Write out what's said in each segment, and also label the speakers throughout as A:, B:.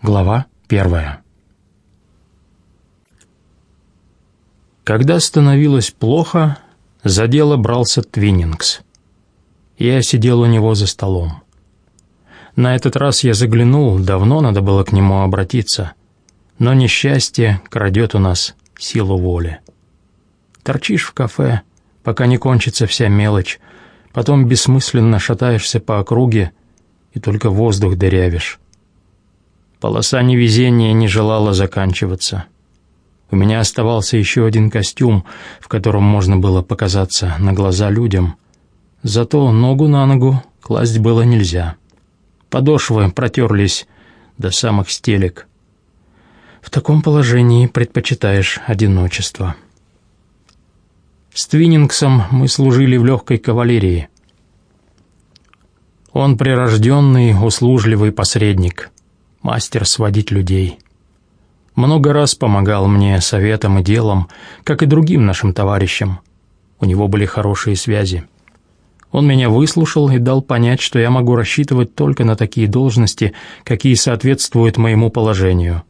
A: Глава первая. Когда становилось плохо, за дело брался Твиннингс. Я сидел у него за столом. На этот раз я заглянул, давно надо было к нему обратиться. Но несчастье крадет у нас силу воли. Торчишь в кафе, пока не кончится вся мелочь, потом бессмысленно шатаешься по округе и только воздух дырявишь. Полоса невезения не желала заканчиваться. У меня оставался еще один костюм, в котором можно было показаться на глаза людям. Зато ногу на ногу класть было нельзя. Подошвы протерлись до самых стелек. В таком положении предпочитаешь одиночество. С Твиннингсом мы служили в легкой кавалерии. Он прирожденный, услужливый посредник — мастер сводить людей. Много раз помогал мне советом и делом, как и другим нашим товарищам. У него были хорошие связи. Он меня выслушал и дал понять, что я могу рассчитывать только на такие должности, какие соответствуют моему положению.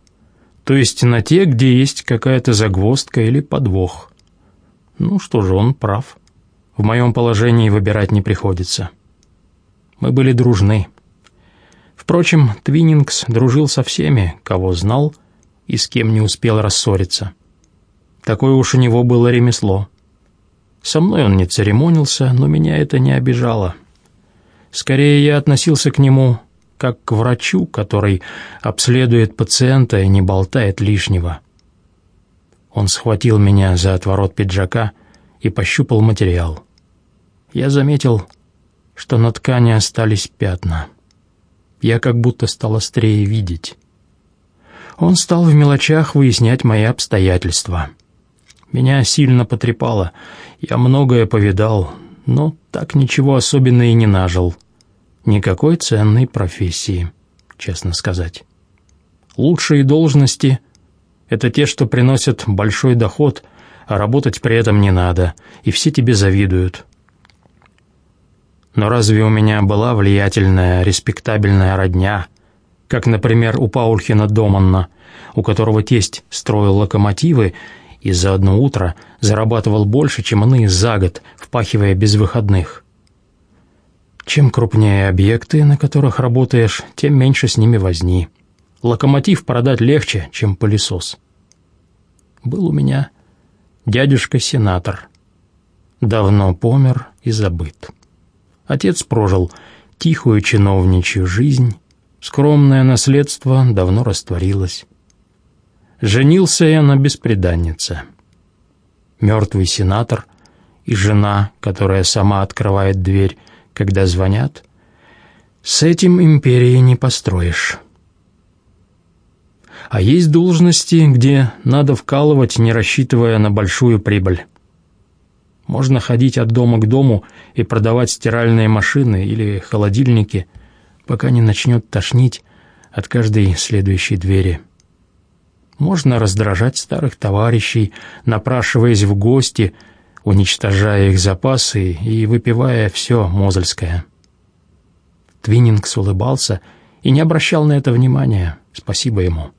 A: То есть на те, где есть какая-то загвоздка или подвох. Ну что же, он прав. В моем положении выбирать не приходится. Мы были дружны. Впрочем, Твиннингс дружил со всеми, кого знал и с кем не успел рассориться. Такое уж у него было ремесло. Со мной он не церемонился, но меня это не обижало. Скорее, я относился к нему как к врачу, который обследует пациента и не болтает лишнего. Он схватил меня за отворот пиджака и пощупал материал. Я заметил, что на ткани остались пятна — я как будто стал острее видеть. Он стал в мелочах выяснять мои обстоятельства. Меня сильно потрепало, я многое повидал, но так ничего особенного и не нажил. Никакой ценной профессии, честно сказать. Лучшие должности — это те, что приносят большой доход, а работать при этом не надо, и все тебе завидуют. Но разве у меня была влиятельная, респектабельная родня, как, например, у Паульхина Доманна, у которого тесть строил локомотивы и за одно утро зарабатывал больше, чем иные за год, впахивая без выходных? Чем крупнее объекты, на которых работаешь, тем меньше с ними возни. Локомотив продать легче, чем пылесос. Был у меня дядюшка-сенатор. Давно помер и забыт. Отец прожил тихую чиновничью жизнь, скромное наследство давно растворилось. Женился я на беспреданнице. Мертвый сенатор и жена, которая сама открывает дверь, когда звонят, с этим империи не построишь. А есть должности, где надо вкалывать, не рассчитывая на большую прибыль. Можно ходить от дома к дому и продавать стиральные машины или холодильники, пока не начнет тошнить от каждой следующей двери. Можно раздражать старых товарищей, напрашиваясь в гости, уничтожая их запасы и выпивая все мозельское. Твиннингс улыбался и не обращал на это внимания. Спасибо ему.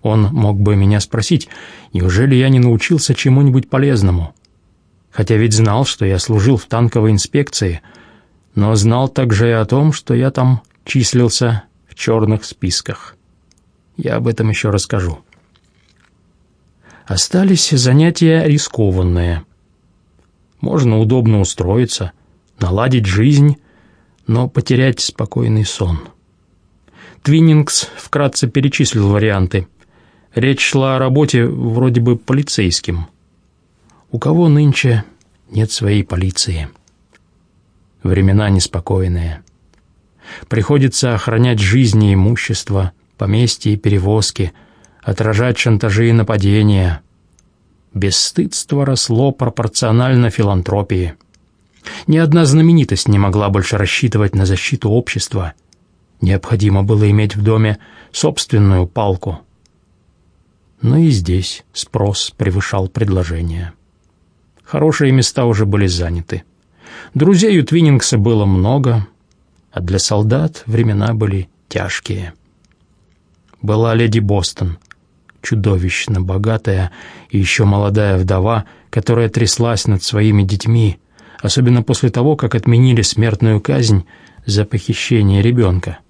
A: Он мог бы меня спросить, неужели я не научился чему-нибудь полезному? Хотя ведь знал, что я служил в танковой инспекции, но знал также и о том, что я там числился в черных списках. Я об этом еще расскажу. Остались занятия рискованные. Можно удобно устроиться, наладить жизнь, но потерять спокойный сон. Твиннингс вкратце перечислил варианты. Речь шла о работе вроде бы полицейским – у кого нынче нет своей полиции? Времена неспокойные. Приходится охранять жизни и имущество, поместья и перевозки, отражать шантажи и нападения. Бесстыдство росло пропорционально филантропии. Ни одна знаменитость не могла больше рассчитывать на защиту общества. Необходимо было иметь в доме собственную палку. Но и здесь спрос превышал предложение. Хорошие места уже были заняты. Друзей у Твиннингса было много, а для солдат времена были тяжкие. была леди Бостон, чудовищно богатая и еще молодая вдова, которая тряслась над своими детьми, особенно после того, как отменили смертную казнь за похищение ребенка.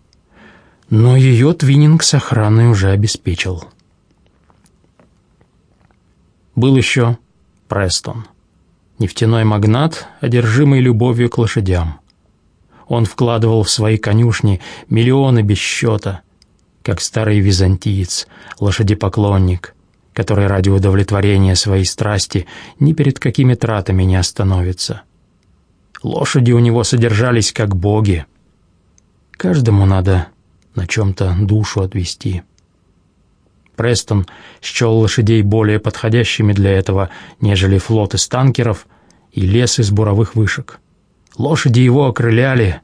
A: Но ее Твининг с охраной уже обеспечил. Был еще Престон, нефтяной магнат, одержимый любовью к лошадям. Он вкладывал в свои конюшни миллионы без счета, как старый византиец, лошадепоклонник, который ради удовлетворения своей страсти ни перед какими тратами не остановится. Лошади у него содержались как боги. Каждому надо на чем-то душу отвести. Престон счел лошадей более подходящими для этого, нежели флот из танкеров и лес из буровых вышек. Лошади его окрыляли,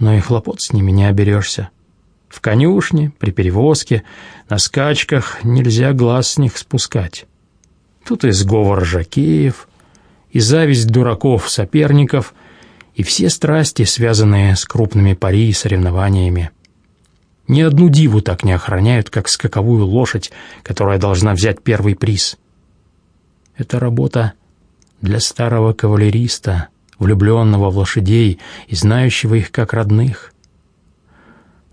A: но и хлопот с ними не оберешься. В конюшне, при перевозке, на скачках нельзя глаз с них спускать. Тут и сговор жакеев, и зависть дураков-соперников, и все страсти, связанные с крупными пари и соревнованиями. Ни одну диву так не охраняют, как скаковую лошадь, которая должна взять первый приз. Это работа для старого кавалериста, влюбленного в лошадей и знающего их как родных.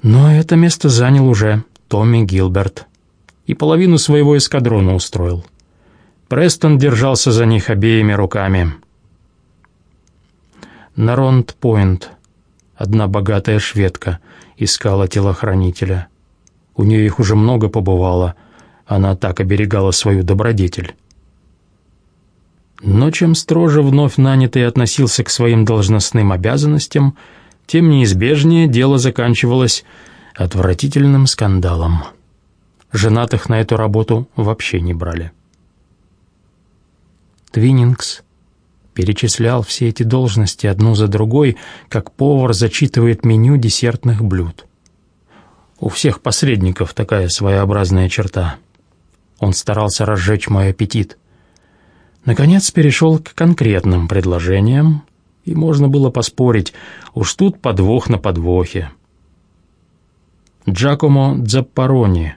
A: Но это место занял уже Томми Гилберт и половину своего эскадрона устроил. Престон держался за них обеими руками. На Ронд-Пойнт одна богатая шведка искала телохранителя. У нее их уже много побывало, она так оберегала свою добродетель. Но чем строже вновь нанятый относился к своим должностным обязанностям, тем неизбежнее дело заканчивалось отвратительным скандалом. Женатых на эту работу вообще не брали. Твиннингс перечислял все эти должности одну за другой, как повар зачитывает меню десертных блюд. У всех посредников такая своеобразная черта. Он старался разжечь мой аппетит — Наконец перешел к конкретным предложениям, и можно было поспорить, уж тут подвох на подвохе. Джакомо Дзаппарони,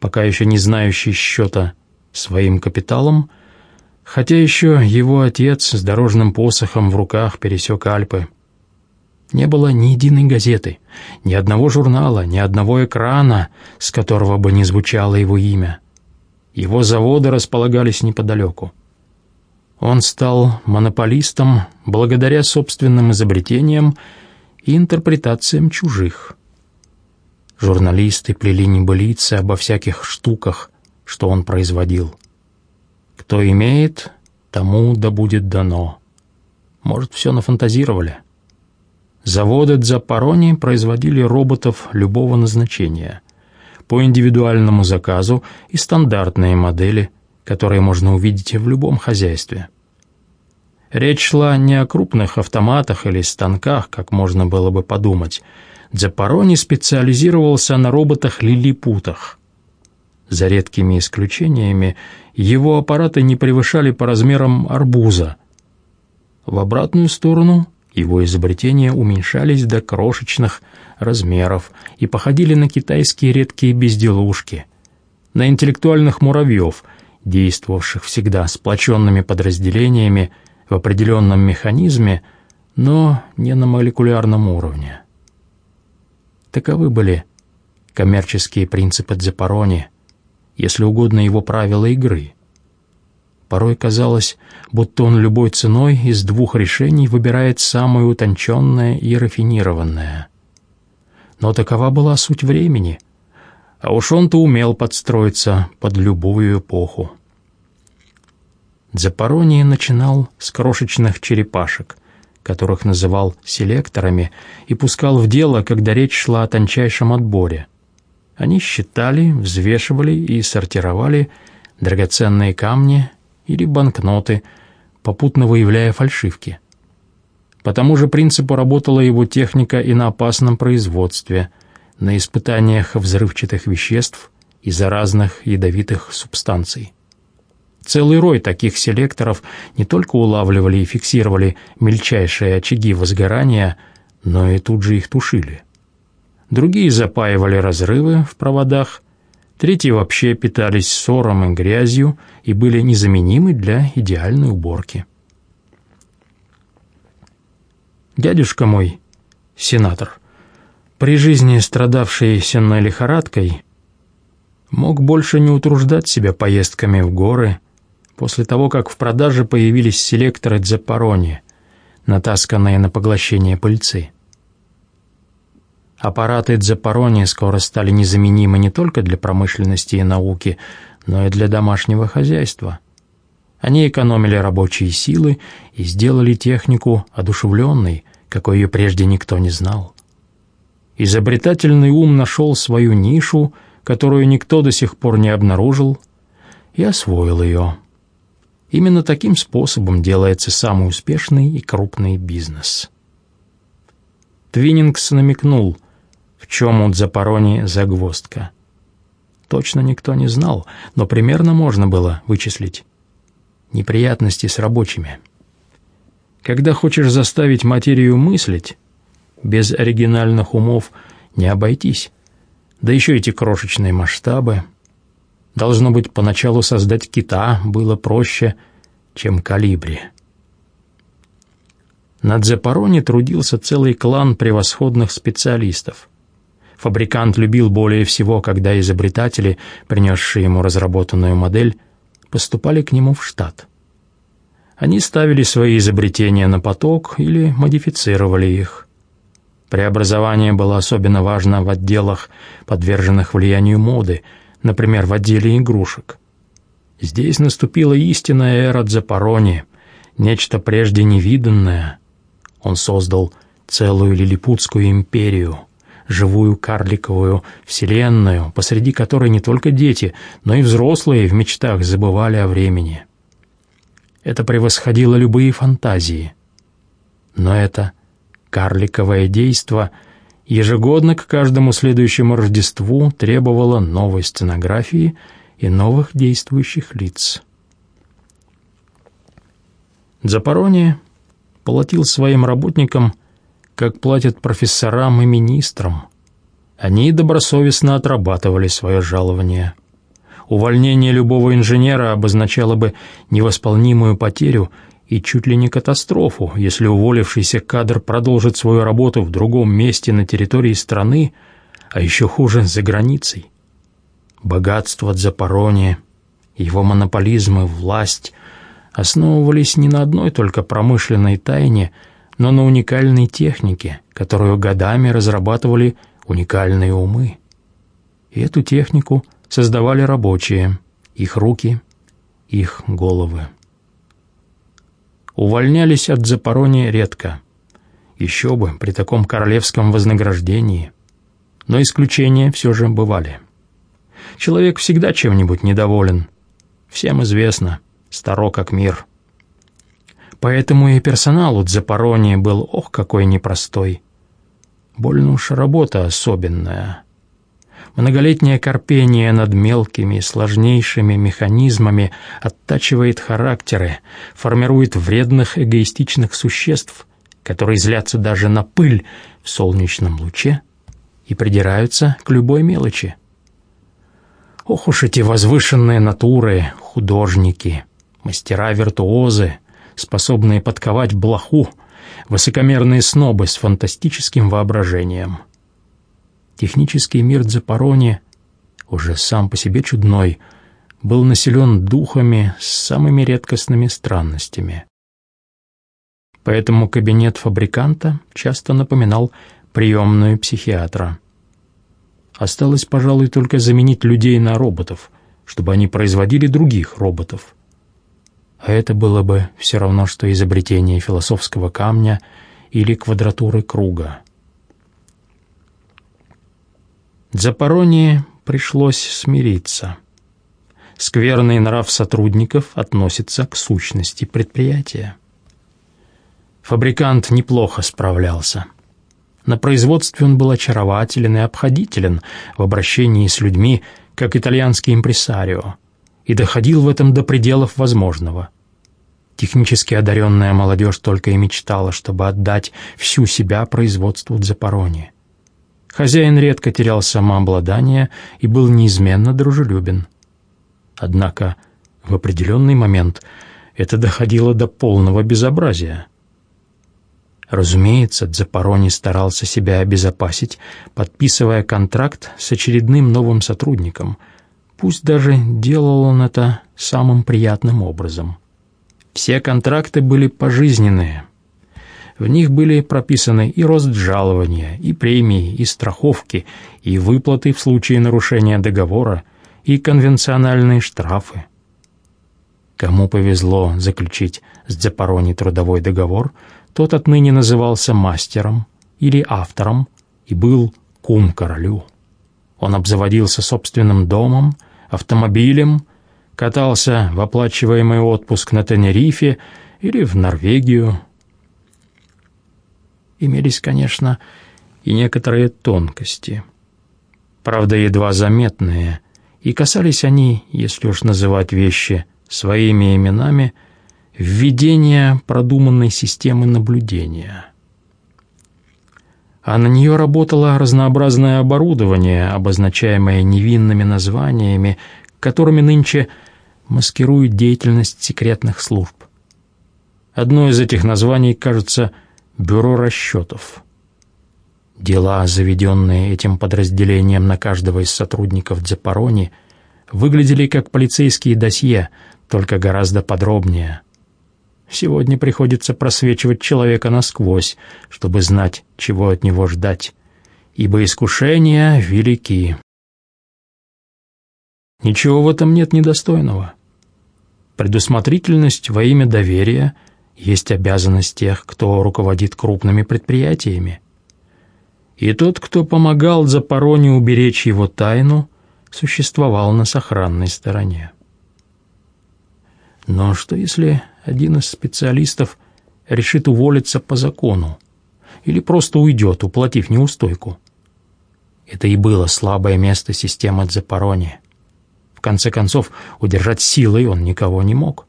A: пока еще не знающий счета своим капиталом, хотя еще его отец с дорожным посохом в руках пересек Альпы. Не было ни единой газеты, ни одного журнала, ни одного экрана, с которого бы не звучало его имя. Его заводы располагались неподалеку. Он стал монополистом благодаря собственным изобретениям и интерпретациям чужих. Журналисты плели небылицы обо всяких штуках, что он производил. Кто имеет, тому да будет дано. Может, все нафантазировали. Заводы Дзапарони производили роботов любого назначения, по индивидуальному заказу и стандартные модели – которые можно увидеть в любом хозяйстве. Речь шла не о крупных автоматах или станках, как можно было бы подумать. Дзапарони специализировался на роботах-лилипутах. За редкими исключениями, его аппараты не превышали по размерам арбуза. В обратную сторону его изобретения уменьшались до крошечных размеров и походили на китайские редкие безделушки, на интеллектуальных муравьев – действовавших всегда сплоченными подразделениями в определенном механизме, но не на молекулярном уровне. Таковы были коммерческие принципы Дзепарони, если угодно его правила игры. Порой казалось, будто он любой ценой из двух решений выбирает самое утонченное и рафинированное. Но такова была суть времени — а уж он-то умел подстроиться под любую эпоху. Запороний начинал с крошечных черепашек, которых называл селекторами, и пускал в дело, когда речь шла о тончайшем отборе. Они считали, взвешивали и сортировали драгоценные камни или банкноты, попутно выявляя фальшивки. По тому же принципу работала его техника и на опасном производстве – на испытаниях взрывчатых веществ и заразных ядовитых субстанций. Целый рой таких селекторов не только улавливали и фиксировали мельчайшие очаги возгорания, но и тут же их тушили. Другие запаивали разрывы в проводах, третьи вообще питались ссором и грязью и были незаменимы для идеальной уборки. Дядюшка мой, сенатор, при жизни страдавший сенной лихорадкой, мог больше не утруждать себя поездками в горы после того, как в продаже появились селекторы Дзапарони, натасканные на поглощение пыльцы. Аппараты Дзапарони скоро стали незаменимы не только для промышленности и науки, но и для домашнего хозяйства. Они экономили рабочие силы и сделали технику одушевленной, какой ее прежде никто не знал. Изобретательный ум нашел свою нишу, которую никто до сих пор не обнаружил, и освоил ее. Именно таким способом делается самый успешный и крупный бизнес. Твиннингс намекнул – в чем у Дзапарони загвоздка. Точно никто не знал, но примерно можно было вычислить. Неприятности с рабочими. Когда хочешь заставить материю мыслить, без оригинальных умов не обойтись. Да еще эти крошечные масштабы. Должно быть, поначалу создать кита было проще, чем калибри. На Дзапароне трудился целый клан превосходных специалистов. Фабрикант любил более всего, когда изобретатели, принесшие ему разработанную модель, поступали к нему в штат. Они ставили свои изобретения на поток или модифицировали их. Преобразование было особенно важно в отделах, подверженных влиянию моды, например, в отделе игрушек. Здесь наступила истинная эра Дзапарони, нечто прежде невиданное. Он создал целую лилипутскую империю — живую карликовую вселенную, посреди которой не только дети, но и взрослые в мечтах забывали о времени. Это превосходило любые фантазии. Но это карликовое действо ежегодно к каждому следующему Рождеству требовало новой сценографии и новых действующих лиц. Запорони платил своим работникам – как платят профессорам и министрам. Они добросовестно отрабатывали свое жалование. Увольнение любого инженера обозначало бы невосполнимую потерю и чуть ли не катастрофу, если уволившийся кадр продолжит свою работу в другом месте на территории страны, а еще хуже за границей. Богатство Дзапорони, его монополизм и власть основывались не на одной только промышленной тайне – но на уникальной технике, которую годами разрабатывали уникальные умы. И эту технику создавали рабочие, их руки, их головы. Увольнялись от Запорони редко. Еще бы, при таком королевском вознаграждении. Но исключения все же бывали. Человек всегда чем-нибудь недоволен. Всем известно, старо как мир. Поэтому и персонал у Дзапорони был ох какой непростой. Больно уж работа особенная. Многолетнее корпение над мелкими, сложнейшими механизмами оттачивает характеры, формирует вредных эгоистичных существ, которые злятся даже на пыль в солнечном луче и придираются к любой мелочи. Ох уж эти возвышенные натуры, художники, мастера-виртуозы — способные подковать блоху, высокомерные снобы с фантастическим воображением. Технический мир Дзапарони, уже сам по себе чудной, был населен духами с самыми редкостными странностями. Поэтому кабинет фабриканта часто напоминал приемную психиатра. Осталось, пожалуй, только заменить людей на роботов, чтобы они производили других роботов — а это было бы все равно, что изобретение философского камня или квадратуры круга. Дзапаронии пришлось смириться. Скверный нрав сотрудников относится к сущности предприятия. Фабрикант неплохо справлялся. На производстве он был очарователен и обходителен в обращении с людьми, как итальянский импресарио – и доходил в этом до пределов возможного. Технически одаренная молодежь только и мечтала, чтобы отдать всю себя производству Дзапарони. Хозяин редко терял самообладание и был неизменно дружелюбен. Однако в определенный момент это доходило до полного безобразия. Разумеется, Дзапарони старался себя обезопасить, подписывая контракт с очередным новым сотрудником, пусть даже делал он это самым приятным образом. Все контракты были пожизненные. В них были прописаны и рост жалования, и премии, и страховки, и выплаты в случае нарушения договора, и конвенциональные штрафы. Кому повезло заключить с Дзапарони трудовой договор, тот отныне назывался мастером или автором и был кум королю. Он обзаводился собственным домом, автомобилем, катался в оплачиваемый отпуск на Тенерифе или в Норвегию. Имелись, конечно, и некоторые тонкости, правда, едва заметные, и касались они, если уж называть вещи своими именами, введения продуманной системы наблюдения. А на нее работало разнообразное оборудование, обозначаемое невинными названиями, которыми нынче маскируют деятельность секретных служб. Одно из этих названий, кажется, «Бюро расчетов». Дела, заведенные этим подразделением на каждого из сотрудников Дзапарони, выглядели как полицейские досье, только гораздо подробнее. Сегодня приходится просвечивать человека насквозь, чтобы знать, чего от него ждать, ибо искушения велики. Ничего в этом нет недостойного. Предусмотрительность во имя доверия есть обязанность тех, кто руководит крупными предприятиями. И тот, кто помогал Запороне уберечь его тайну, существовал на сохранной стороне. Но что если один из специалистов решит уволиться по закону или просто уйдет, уплатив неустойку? Это и было слабое место системы Дзапарони. В конце концов, удержать силой он никого не мог.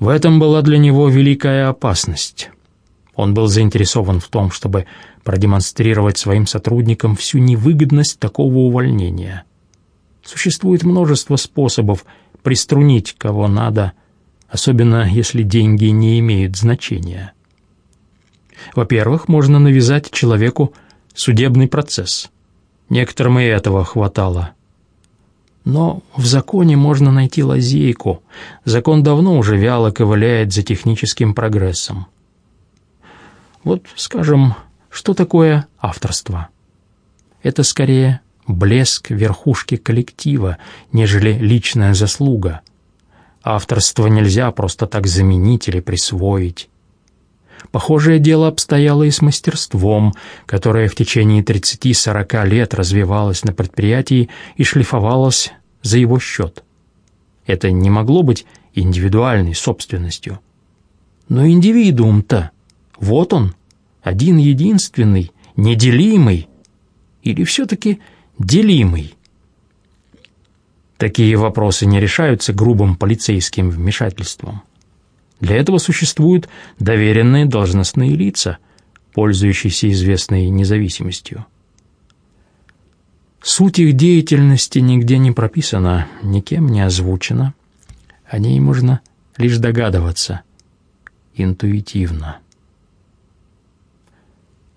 A: В этом была для него великая опасность. Он был заинтересован в том, чтобы продемонстрировать своим сотрудникам всю невыгодность такого увольнения. Существует множество способов приструнить кого надо, особенно если деньги не имеют значения. Во-первых, можно навязать человеку судебный процесс. Некоторым и этого хватало. Но в законе можно найти лазейку. Закон давно уже вяло ковыляет за техническим прогрессом. Вот, скажем, что такое авторство? Это скорее блеск верхушки коллектива, нежели личная заслуга. Авторство нельзя просто так заменить или присвоить. Похожее дело обстояло и с мастерством, которое в течение 30-40 лет развивалось на предприятии и шлифовалось за его счет. Это не могло быть индивидуальной собственностью. Но индивидуум-то, вот он, один-единственный, неделимый, или все-таки делимый? Такие вопросы не решаются грубым полицейским вмешательством. Для этого существуют доверенные должностные лица, пользующиеся известной независимостью. Суть их деятельности нигде не прописана, никем не озвучена. О ней можно лишь догадываться, интуитивно.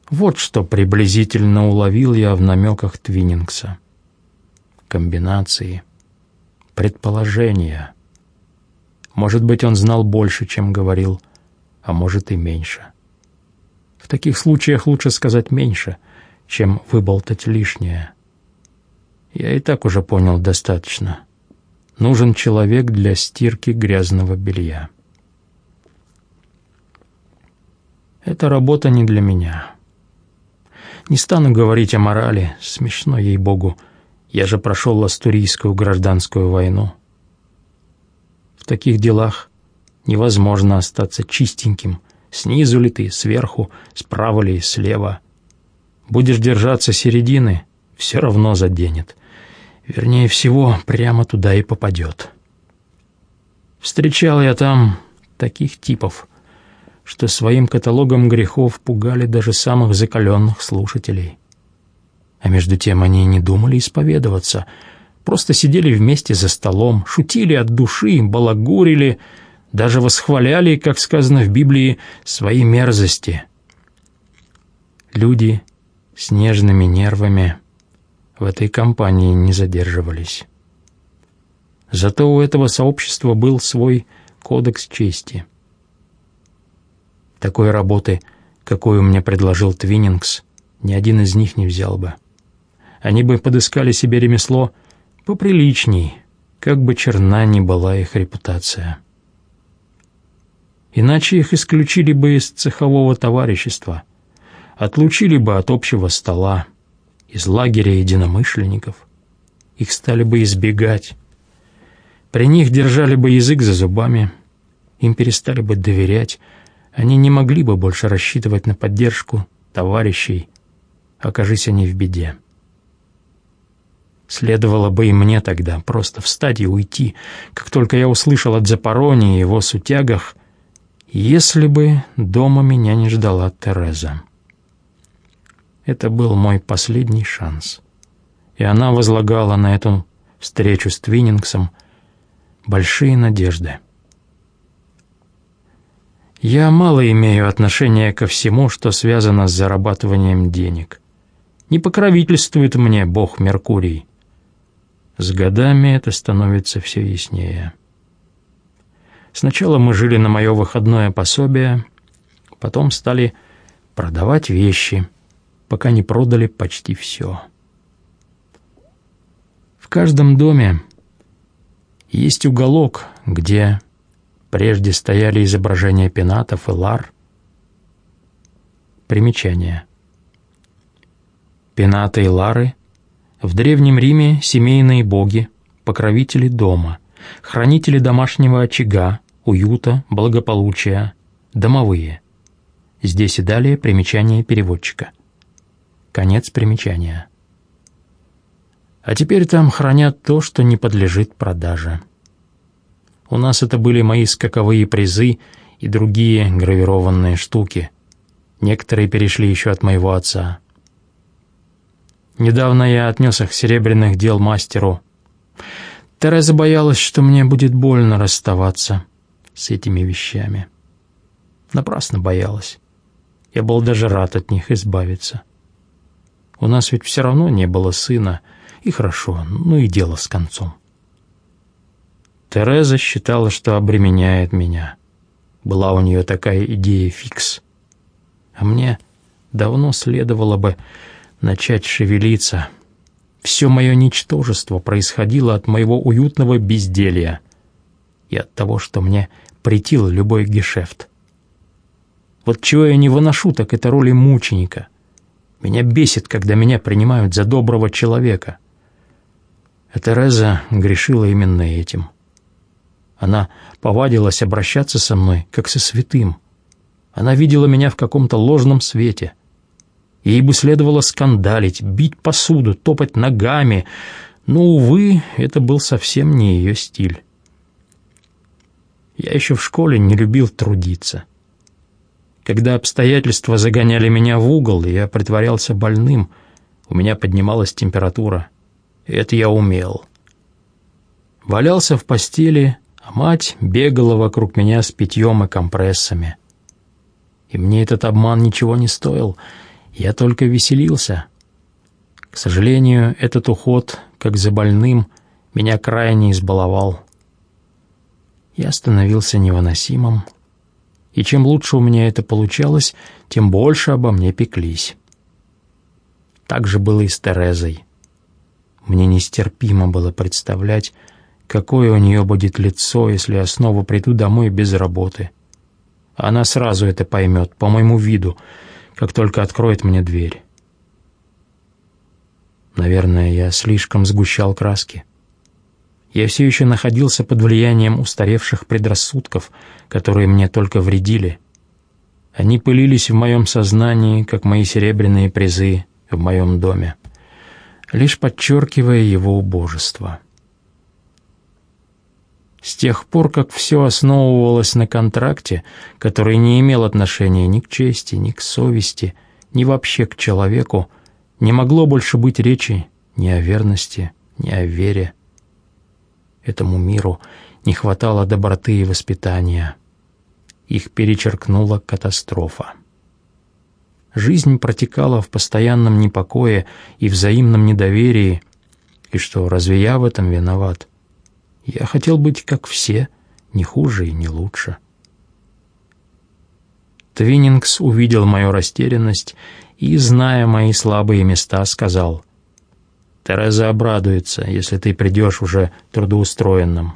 A: Вот что приблизительно уловил я в намеках Твиннингса. Комбинации, предположения. Может быть, он знал больше, чем говорил, а может и меньше. В таких случаях лучше сказать меньше, чем выболтать лишнее. Я и так уже понял достаточно. Нужен человек для стирки грязного белья. Эта работа не для меня. Не стану говорить о морали, смешно ей-богу. Я же прошел Ластурийскую гражданскую войну. В таких делах невозможно остаться чистеньким. Снизу ли ты, сверху, справа ли, слева. Будешь держаться середины, все равно заденет. Вернее всего, прямо туда и попадет. Встречал я там таких типов, что своим каталогом грехов пугали даже самых закаленных слушателей. А между тем они не думали исповедоваться, просто сидели вместе за столом, шутили от души, балагурили, даже восхваляли, как сказано в Библии, свои мерзости. Люди с нежными нервами в этой компании не задерживались. Зато у этого сообщества был свой кодекс чести. Такой работы, какую мне предложил Твиннингс, ни один из них не взял бы. Они бы подыскали себе ремесло поприличней, как бы черна ни была их репутация. Иначе их исключили бы из цехового товарищества, отлучили бы от общего стола, из лагеря единомышленников. Их стали бы избегать. При них держали бы язык за зубами, им перестали бы доверять, они не могли бы больше рассчитывать на поддержку товарищей, окажись они в беде. Следовало бы и мне тогда просто встать и уйти, как только я услышал от Запорони и его сутягах, если бы дома меня не ждала Тереза. Это был мой последний шанс. И она возлагала на эту встречу с Твиннингсом большие надежды. Я мало имею отношения ко всему, что связано с зарабатыванием денег. Не покровительствует мне бог Меркурий. С годами это становится все яснее. Сначала мы жили на мое выходное пособие, потом стали продавать вещи, пока не продали почти все. В каждом доме есть уголок, где прежде стояли изображения пенатов и лар. Примечание. Пенаты и лары в Древнем Риме семейные боги, покровители дома, хранители домашнего очага, уюта, благополучия, домовые. Здесь и далее примечание переводчика. Конец примечания. А теперь там хранят то, что не подлежит продаже. У нас это были мои скаковые призы и другие гравированные штуки. Некоторые перешли еще от моего отца. Недавно я отнес их серебряных дел мастеру. Тереза боялась, что мне будет больно расставаться с этими вещами. Напрасно боялась. Я был даже рад от них избавиться. У нас ведь все равно не было сына, и хорошо, ну и дело с концом. Тереза считала, что обременяет меня. Была у нее такая идея фикс. А мне давно следовало бы начать шевелиться. Все мое ничтожество происходило от моего уютного безделья и от того, что мне претил любой гешефт. Вот чего я не выношу, так это роли мученика. Меня бесит, когда меня принимают за доброго человека. А Тереза грешила именно этим. Она повадилась обращаться со мной, как со святым. Она видела меня в каком-то ложном свете. Ей бы следовало скандалить, бить посуду, топать ногами, но, увы, это был совсем не ее стиль. Я еще в школе не любил трудиться. Когда обстоятельства загоняли меня в угол, я притворялся больным, у меня поднималась температура. Это я умел. Валялся в постели, а мать бегала вокруг меня с питьем и компрессами. И мне этот обман ничего не стоил, я только веселился. К сожалению, этот уход, как за больным, меня крайне избаловал я становился невыносимым, и чем лучше у меня это получалось, тем больше обо мне пеклись. Так же было и с Терезой. Мне нестерпимо было представлять, какое у нее будет лицо, если я снова приду домой без работы. Она сразу это поймет, по моему виду, как только откроет мне дверь. Наверное, я слишком сгущал краски. Я все еще находился под влиянием устаревших предрассудков, которые мне только вредили. Они пылились в моем сознании, как мои серебряные призы в моем доме, лишь подчеркивая его убожество. Тех пор, как все основывалось на контракте, который не имел отношения ни к чести, ни к совести, ни вообще к человеку, Не могло больше быть речи ни о верности, ни о вере. Этому миру не хватало доброты и воспитания. Их перечеркнула катастрофа. Жизнь протекала в постоянном непокое и взаимном недоверии. И что, разве я в этом виноват? Я хотел быть как все, не хуже и не лучше. Твиннингс увидел мою растерянность и, зная мои слабые места, сказал, «Тереза обрадуется, если ты придешь уже трудоустроенным.